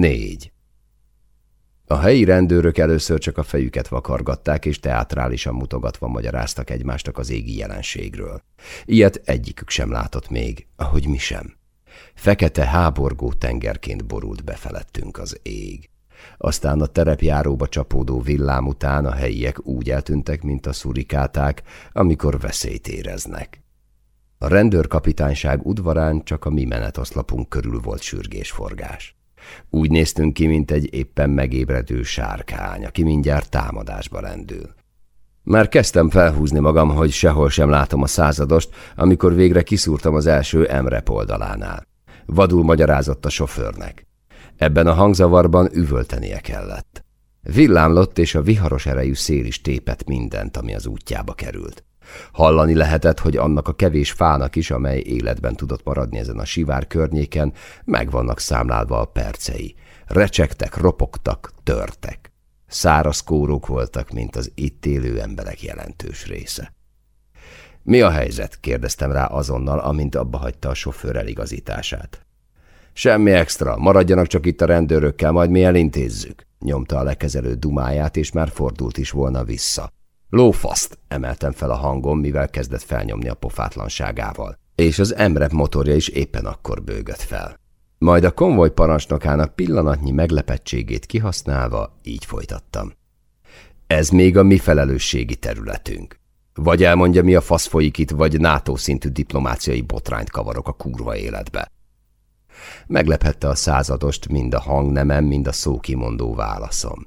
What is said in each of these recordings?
Négy. A helyi rendőrök először csak a fejüket vakargatták, és teátrálisan mutogatva magyaráztak egymástak az égi jelenségről. Ilyet egyikük sem látott még, ahogy mi sem. Fekete háborgó tengerként borult befelettünk az ég. Aztán a terepjáróba csapódó villám után a helyiek úgy eltűntek, mint a szurikáták, amikor veszélyt éreznek. A rendőrkapitányság udvarán csak a mi menetoszlapunk körül volt sürgésforgás. Úgy néztünk ki, mint egy éppen megébredő sárkány, aki mindjárt támadásba lendül. Már kezdtem felhúzni magam, hogy sehol sem látom a századost, amikor végre kiszúrtam az első Emre oldalánál. Vadul magyarázott a sofőrnek. Ebben a hangzavarban üvöltenie kellett. Villámlott, és a viharos erejű szél is tépett mindent, ami az útjába került. Hallani lehetett, hogy annak a kevés fának is, amely életben tudott maradni ezen a sivár környéken, meg vannak számlálva a percei. Recsegtek, ropogtak, törtek. Száraz kórók voltak, mint az itt élő emberek jelentős része. Mi a helyzet? kérdeztem rá azonnal, amint abba hagyta a sofőr eligazítását. Semmi extra, maradjanak csak itt a rendőrökkel, majd mi elintézzük, nyomta a lekezelő dumáját, és már fordult is volna vissza. Lófaszt, emeltem fel a hangom, mivel kezdett felnyomni a pofátlanságával, és az emrep motorja is éppen akkor bőgött fel. Majd a konvoj parancsnokának pillanatnyi meglepettségét kihasználva így folytattam. Ez még a mi felelősségi területünk. Vagy elmondja, mi a fasz folyik itt, vagy NATO szintű diplomáciai botrányt kavarok a kurva életbe. Meglephette a századost mind a hangnemem, mind a szókimondó válaszom.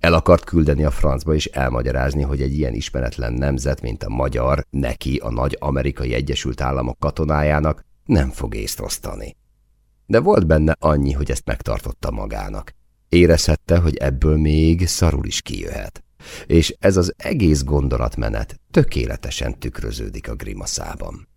El akart küldeni a francba és elmagyarázni, hogy egy ilyen ismeretlen nemzet, mint a magyar, neki, a nagy amerikai Egyesült Államok katonájának nem fog észt osztani. De volt benne annyi, hogy ezt megtartotta magának. Érezhette, hogy ebből még szarul is kijöhet. És ez az egész gondolatmenet tökéletesen tükröződik a grimaszában.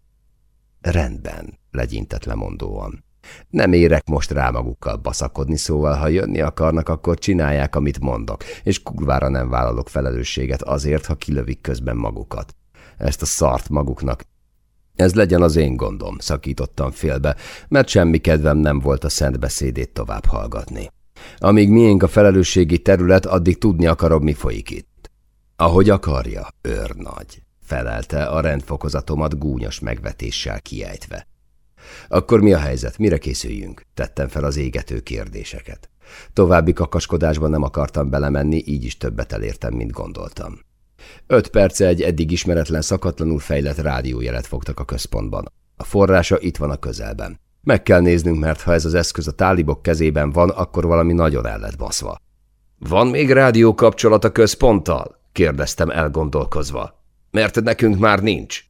Rendben, legyintett lemondóan. Nem érek most rá magukkal baszakodni, szóval ha jönni akarnak, akkor csinálják, amit mondok, és kurvára nem vállalok felelősséget azért, ha kilövik közben magukat. Ezt a szart maguknak. Ez legyen az én gondom, szakítottam félbe, mert semmi kedvem nem volt a szent beszédét tovább hallgatni. Amíg miénk a felelősségi terület, addig tudni akarom, mi folyik itt. Ahogy akarja, őrnagy, felelte a rendfokozatomat gúnyos megvetéssel kiejtve. Akkor mi a helyzet? Mire készüljünk? Tettem fel az égető kérdéseket. További kakaskodásban nem akartam belemenni, így is többet elértem, mint gondoltam. Öt perce egy eddig ismeretlen szakatlanul fejlett rádiójelet fogtak a központban. A forrása itt van a közelben. Meg kell néznünk, mert ha ez az eszköz a tálibok kezében van, akkor valami nagyon el lett baszva. Van még rádió kapcsolat a központtal? kérdeztem elgondolkozva. Mert nekünk már nincs.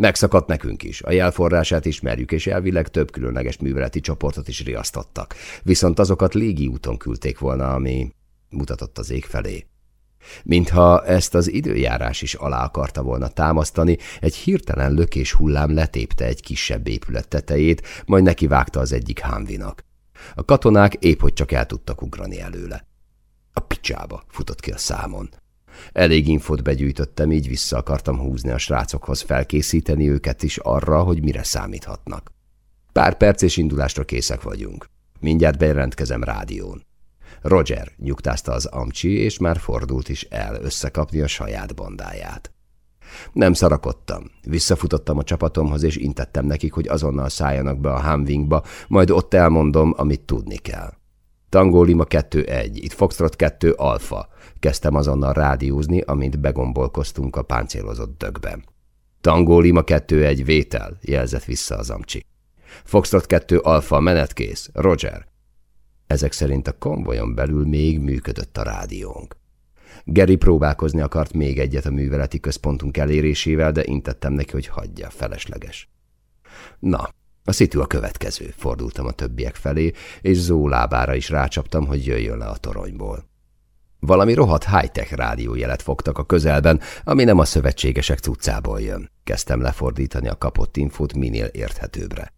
Megszakadt nekünk is, a jelforrását ismerjük, és elvileg több különleges műveleti csoportot is riasztottak. Viszont azokat légi úton küldték volna, ami mutatott az ég felé. Mintha ezt az időjárás is alá akarta volna támasztani, egy hirtelen lökés hullám letépte egy kisebb épület tetejét, majd nekivágta az egyik hámvinak. A katonák épp hogy csak el tudtak ugrani előle. A picsába futott ki a számon. Elég infot begyűjtöttem, így vissza akartam húzni a srácokhoz, felkészíteni őket is arra, hogy mire számíthatnak. Pár perc és indulásra készek vagyunk. Mindjárt bejelentkezem rádión. Roger nyugtázta az amcsi, és már fordult is el összekapni a saját bandáját. Nem szarakodtam. Visszafutottam a csapatomhoz, és intettem nekik, hogy azonnal szálljanak be a Humvingba, majd ott elmondom, amit tudni kell. Tangó Lima 2-1, itt Foxtrot 2 Alfa. Kezdtem azonnal rádiózni, amint begombolkoztunk a páncélozott dögben. Tangó Lima 2-1 vétel, jelzett vissza az amcsi. Foxtrot 2 Alfa menetkész, Roger. Ezek szerint a konvojon belül még működött a rádiónk. Geri próbálkozni akart még egyet a műveleti központunk elérésével, de intettem neki, hogy hagyja, felesleges. Na, a szitu a következő, fordultam a többiek felé, és Zó lábára is rácsaptam, hogy jöjjön le a toronyból. Valami rohadt high-tech rádiójelet fogtak a közelben, ami nem a szövetségesek cuccából jön. Kezdtem lefordítani a kapott infót minél érthetőbbre.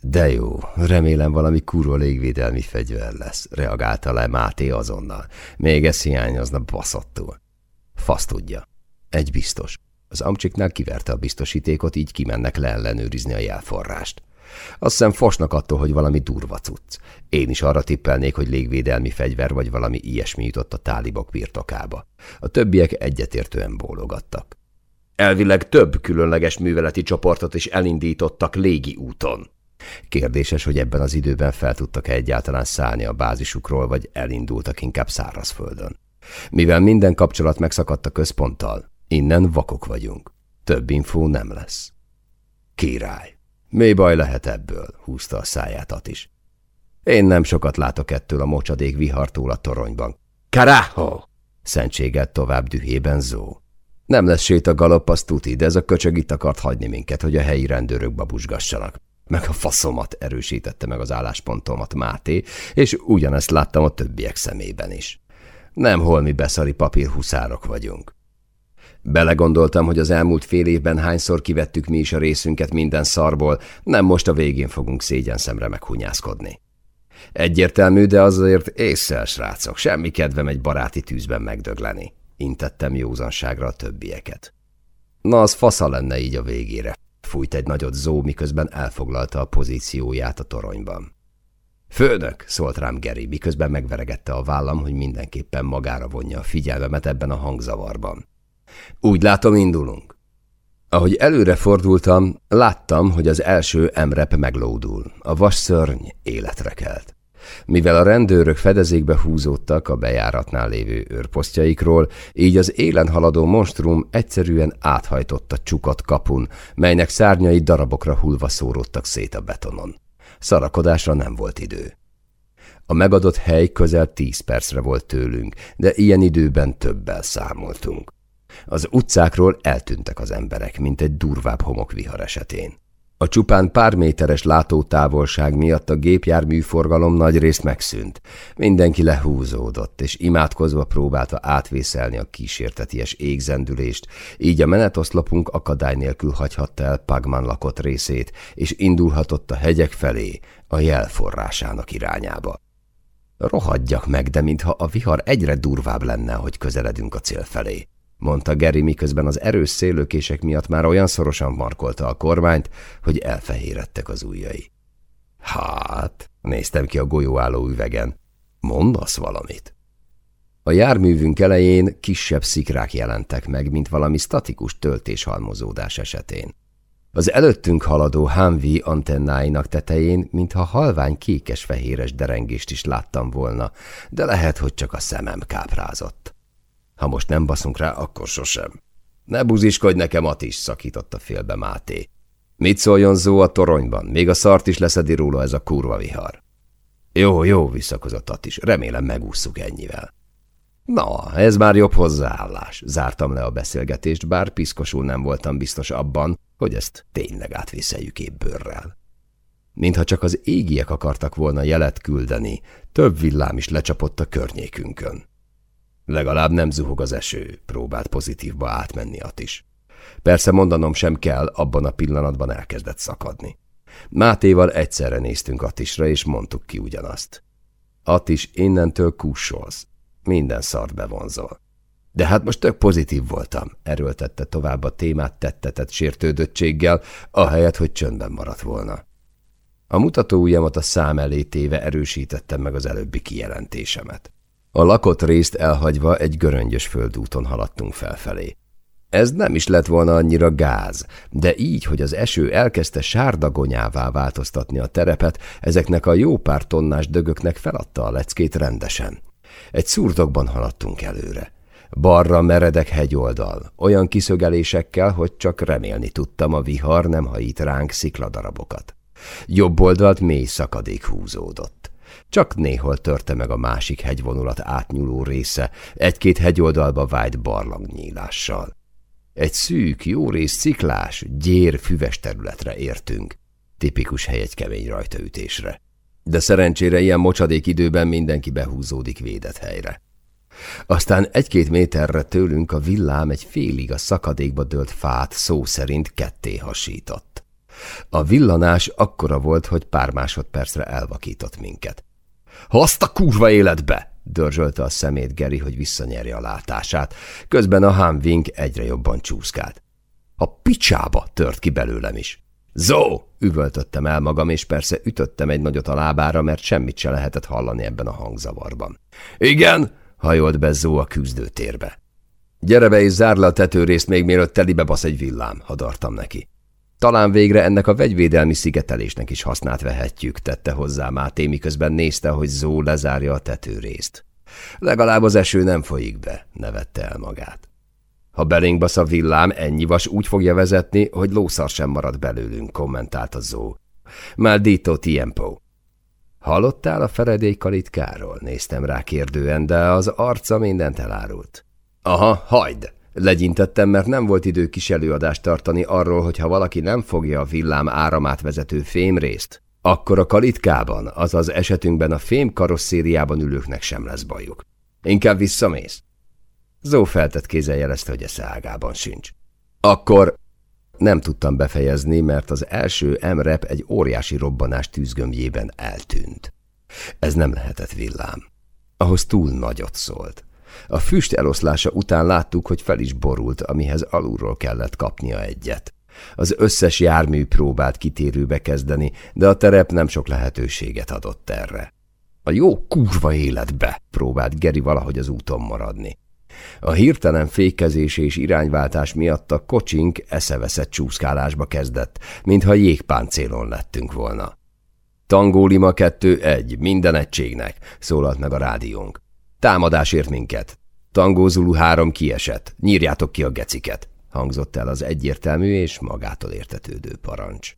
De jó, remélem valami kurva légvédelmi fegyver lesz, reagálta le Máté azonnal. Még ez hiányozna baszottul. Fasz tudja. Egy biztos. Az amcsiknál kiverte a biztosítékot, így kimennek leellenőrizni a jelforrást. Azt hiszem fosnak attól, hogy valami durva cucc. Én is arra tippelnék, hogy légvédelmi fegyver vagy valami ilyesmi jutott a tálibok birtokába. A többiek egyetértően bólogattak. Elvileg több különleges műveleti csoportot is elindítottak légi úton. Kérdéses, hogy ebben az időben fel tudtak -e egyáltalán szállni a bázisukról, vagy elindultak inkább szárazföldön. Mivel minden kapcsolat megszakadt a központtal, innen vakok vagyunk. Több infó nem lesz. Király. Mi baj lehet ebből? húzta a száját is. Én nem sokat látok ettől a mocsadék vihartól a toronyban. Karaho! Szentséget tovább dühében Zó. Nem lesz sét a galopp, az tuti, de ez a köcsög itt akart hagyni minket, hogy a helyi rendőrök babusgassanak. Meg a faszomat erősítette meg az álláspontomat Máté, és ugyanezt láttam a többiek szemében is. Nem holmi beszari papírhuszárok vagyunk. Belegondoltam, hogy az elmúlt fél évben hányszor kivettük mi is a részünket minden szarból, nem most a végén fogunk szégyen szemre meghunyászkodni. Egyértelmű, de azért észszel, srácok, semmi kedvem egy baráti tűzben megdögleni. Intettem józanságra a többieket. Na, az fasza lenne így a végére. Fújt egy nagyot Zó, miközben elfoglalta a pozícióját a toronyban. Főnök, szólt rám Geri, miközben megveregette a vállam, hogy mindenképpen magára vonja a figyelmemet ebben a hangzavarban. Úgy látom, indulunk. Ahogy előre fordultam, láttam, hogy az első emrep meglódul. A vas szörny életre kelt. Mivel a rendőrök fedezékbe húzódtak a bejáratnál lévő őrposztjaikról, így az élen haladó monstrum egyszerűen áthajtott a csukat kapun, melynek szárnyai darabokra hullva szóródtak szét a betonon. Szarakodásra nem volt idő. A megadott hely közel tíz percre volt tőlünk, de ilyen időben többel számoltunk. Az utcákról eltűntek az emberek, mint egy durvább homokvihar esetén. A csupán pár méteres látótávolság miatt a gépjárműforgalom nagy részt megszűnt. Mindenki lehúzódott, és imádkozva próbálta átvészelni a kísérteties égzendülést, így a menetoszlopunk akadály nélkül hagyhatta el Pagman lakott részét, és indulhatott a hegyek felé, a jelforrásának irányába. Rohadjak meg, de mintha a vihar egyre durvább lenne, hogy közeledünk a cél felé mondta Geri, miközben az erős szélőkések miatt már olyan szorosan markolta a kormányt, hogy elfehérettek az ujjai. Hát, néztem ki a golyóálló üvegen. Mondasz valamit? A járművünk elején kisebb szikrák jelentek meg, mint valami statikus töltéshalmozódás esetén. Az előttünk haladó Humvee antennáinak tetején, mintha halvány kékes-fehéres derengést is láttam volna, de lehet, hogy csak a szemem káprázott. Ha most nem baszunk rá, akkor sosem. Ne buziskodj nekem, Atis, szakította félbe Máté. Mit szóljon Zó a toronyban? Még a szart is leszedi róla ez a kurva vihar. Jó, jó, visszakozott Atis. Remélem megússzuk ennyivel. Na, ez már jobb hozzáállás. Zártam le a beszélgetést, bár piszkosul nem voltam biztos abban, hogy ezt tényleg átviszeljük épp bőrrel. Mintha csak az égiek akartak volna jelet küldeni, több villám is lecsapott a környékünkön. Legalább nem zuhog az eső, próbált pozitívba átmenni is. Persze mondanom sem kell, abban a pillanatban elkezdett szakadni. Mátéval egyszerre néztünk Attisra, és mondtuk ki ugyanazt. Attis, innentől kussolsz. Minden szart bevonzol. De hát most tök pozitív voltam, erőltette tovább a témát tettetett sértődöttséggel, ahelyett, hogy csöndben maradt volna. A mutató ujjamat a szám elé téve erősítettem meg az előbbi kijelentésemet. A lakott részt elhagyva egy göröngyös földúton haladtunk felfelé. Ez nem is lett volna annyira gáz, de így, hogy az eső elkezdte sárdagonyává változtatni a terepet, ezeknek a jó pár tonnás dögöknek feladta a leckét rendesen. Egy szurdokban haladtunk előre. Barra meredek hegyoldal, olyan kiszögelésekkel, hogy csak remélni tudtam, a vihar nem hajít ránk szikladarabokat. Jobb oldalt mély szakadék húzódott. Csak néhol törte meg a másik hegyvonulat átnyúló része, egy-két hegyoldalba vájt barlangnyílással. Egy szűk, jó rész ciklás, gyér, füves területre értünk. Tipikus hely egy kemény rajtaütésre. De szerencsére ilyen mocsadék időben mindenki behúzódik védett helyre. Aztán egy-két méterre tőlünk a villám egy félig a szakadékba dőlt fát szó szerint ketté hasított. A villanás akkora volt, hogy pár másodpercre elvakított minket. Azt a kurva életbe! dörzsölte a szemét Geri, hogy visszanyerje a látását. Közben a Humvink egyre jobban csúszkált. A picsába tört ki belőlem is. Zó! üvöltöttem el magam, és persze ütöttem egy nagyot a lábára, mert semmit se lehetett hallani ebben a hangzavarban. Igen, hajolt be Zó a küzdőtérbe. Gyere be és zár le a tetőrészt még mielőtt telibe basz egy villám, hadartam neki. Talán végre ennek a vegyvédelmi szigetelésnek is hasznát vehetjük, tette hozzá Máté, miközben nézte, hogy Zó lezárja a tetőrészt. Legalább az eső nem folyik be, nevette el magát. Ha belénk basz a villám, ennyi vas úgy fogja vezetni, hogy lószar sem marad belőlünk, kommentálta Zó. Maldito tiempo. Hallottál a feredély kalitkáról? Néztem rá kérdően, de az arca mindent elárult. Aha, hagyd! Legyintettem, mert nem volt idő kis előadást tartani arról, hogy ha valaki nem fogja a villám áramát vezető fémrészt, akkor a kalitkában, azaz esetünkben a fém karosszériában ülőknek sem lesz bajuk. Inkább visszamész? Zó feltett kézzel jelezte, hogy esze ágában sincs. Akkor nem tudtam befejezni, mert az első emrep egy óriási robbanás tűzgömbjében eltűnt. Ez nem lehetett villám. Ahhoz túl nagyot szólt. A füst eloszlása után láttuk, hogy fel is borult, amihez alulról kellett kapnia egyet. Az összes jármű próbált kitérőbe kezdeni, de a terep nem sok lehetőséget adott erre. A jó kurva életbe próbált Geri valahogy az úton maradni. A hirtelen fékezés és irányváltás miatt a kocsink eszeveszett csúszkálásba kezdett, mintha jégpáncélon lettünk volna. Tangólima 2-1, minden egységnek, szólalt meg a rádiónk. Támadás ért minket. Tangózulu három kiesett. Nyírjátok ki a geciket, hangzott el az egyértelmű és magától értetődő parancs.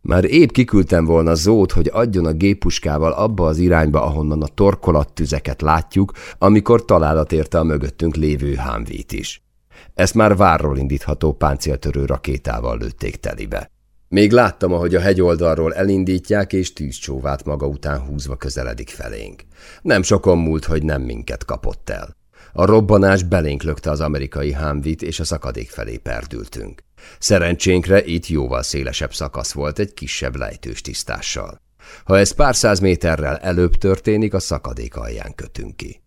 Már épp kiküldtem volna Zót, hogy adjon a géppuskával abba az irányba, ahonnan a torkolattüzeket látjuk, amikor találat érte a mögöttünk lévő hámvít is. Ezt már várról indítható páncéltörő rakétával lőtték telibe. Még láttam, ahogy a hegyoldalról elindítják, és tűzcsóvát maga után húzva közeledik felénk. Nem sokon múlt, hogy nem minket kapott el. A robbanás belénk lökte az amerikai hámvit, és a szakadék felé perdültünk. Szerencsénkre itt jóval szélesebb szakasz volt egy kisebb lejtős tisztással. Ha ez pár száz méterrel előbb történik, a szakadék alján kötünk ki.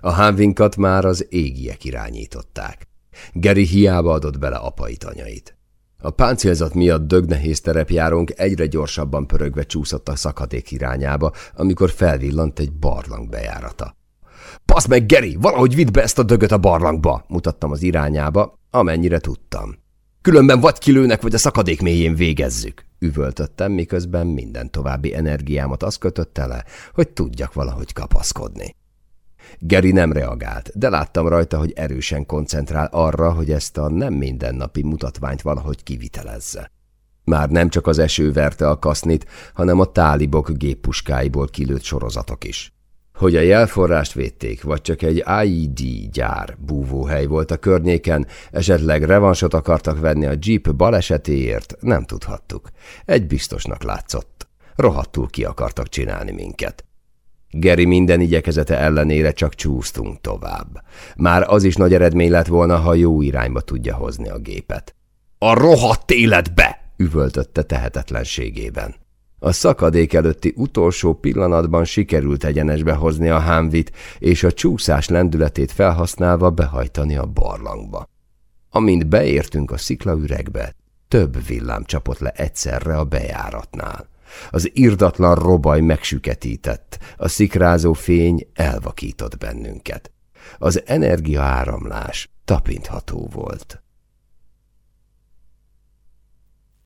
A hámvinkat már az égiek irányították. Geri hiába adott bele apait anyait. A páncélzat miatt dögnehéz terepjárónk egyre gyorsabban pörögve csúszott a szakadék irányába, amikor felvillant egy barlang bejárata. – Pasz meg, Geri! Valahogy vidd be ezt a dögöt a barlangba! – mutattam az irányába, amennyire tudtam. Különben vagy kilőnek, vagy a szakadék mélyén végezzük. Üvöltöttem, miközben minden további energiámat azt kötötte le, hogy tudjak valahogy kapaszkodni. Geri nem reagált, de láttam rajta, hogy erősen koncentrál arra, hogy ezt a nem mindennapi mutatványt valahogy kivitelezze. Már nem csak az eső verte a kasznit, hanem a tálibok géppuskáiból kilőtt sorozatok is. Hogy a jelforrást védték, vagy csak egy IED gyár búvóhely volt a környéken, esetleg revansot akartak venni a Jeep balesetéért, nem tudhattuk. Egy biztosnak látszott. Rohadtul ki akartak csinálni minket. Geri minden igyekezete ellenére csak csúsztunk tovább. Már az is nagy eredmény lett volna, ha jó irányba tudja hozni a gépet. – A rohadt életbe! – üvöltötte tehetetlenségében. A szakadék előtti utolsó pillanatban sikerült egyenesbe hozni a hámvit, és a csúszás lendületét felhasználva behajtani a barlangba. Amint beértünk a sziklaüregbe, több villám csapott le egyszerre a bejáratnál. Az irdatlan robaj megsüketített, a szikrázó fény elvakított bennünket. Az energiaáramlás tapintható volt.